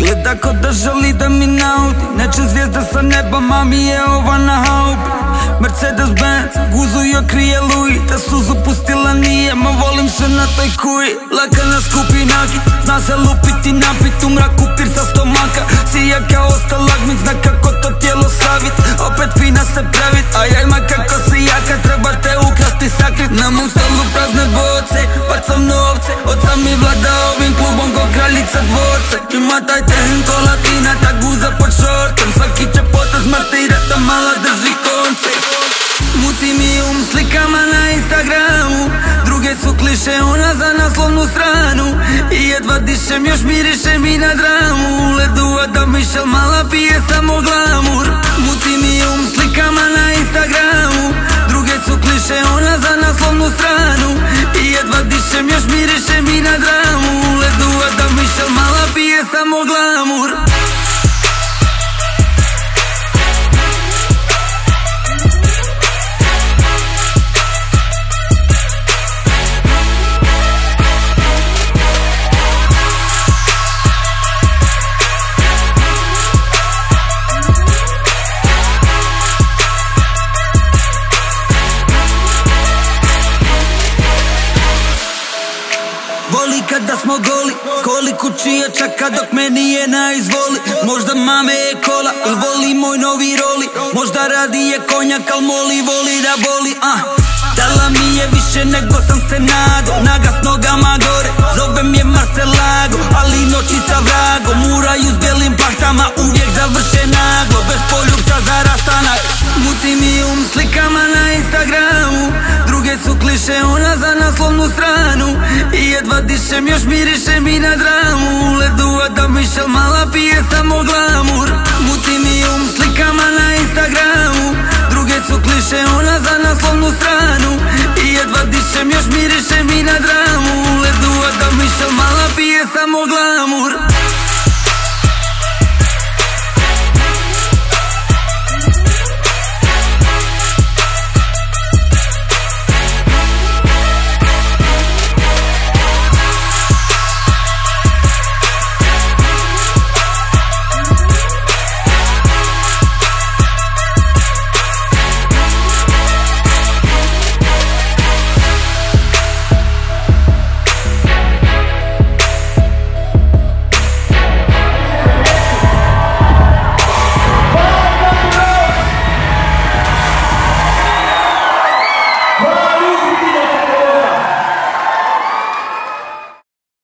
Gleda ko da želi da mi nauti Neče zvijezda sa neba, mami je ova na haubi Mercedes Benz, guzu joj krije Louis. Da suzu pustila nije, ma volim se na toj kuji Laka na skupi nakit, zna se lupiti napit U mraku pir sa stomaka, sija kao ostalagmit Zna kako to tijelo savit, opet fina se pravit A jajma kako si jaka, treba te ukrasti sakrit. Na mom stolu prazne boce, bacam novce Od mi vlada ovim klubom kraljica dvorce Ima taj tenko latina, ta guza pod šortom. Svaki će potez martirata, mala drži konce. Muti mi um slikama na Instagramu. Druge su kliše, ona za naslovnu stranu. I jedva dišem, još mirišem i na dramu. Ledu da Mišel mala pije samo glamur. Muti mi um slikama na Instagramu. Druge su kliše, ona za naslovnu stranu. I jedva dišem, još mirišem i na dramu mala pije kada smo goli Koli kućija čaka dok meni je na izvoli? Možda mame je kola voli moj novi roli? Možda radi je konjak al moli voli da boli uh. Dala mi je više nego sam se nado Naga s nogama gore Zovem je Marcelago Ali noći sa vragom. Muraju s bijelim pahtama Uvijek završe naglo. Bez poljubca za rastanak. Muti mi um slikama na Instagramu su kliše Ona za naslovnu stranu. I jedva dišem još mirišem i na dramu. Ledu da Mišel mala pije samo glamur. Muti mi um slikama na Instagramu. Druge su kliše Ona za naslovnu stranu. I jedva dišem još mirišem i na dramu. Ledu da Mišel mala pije samo glamur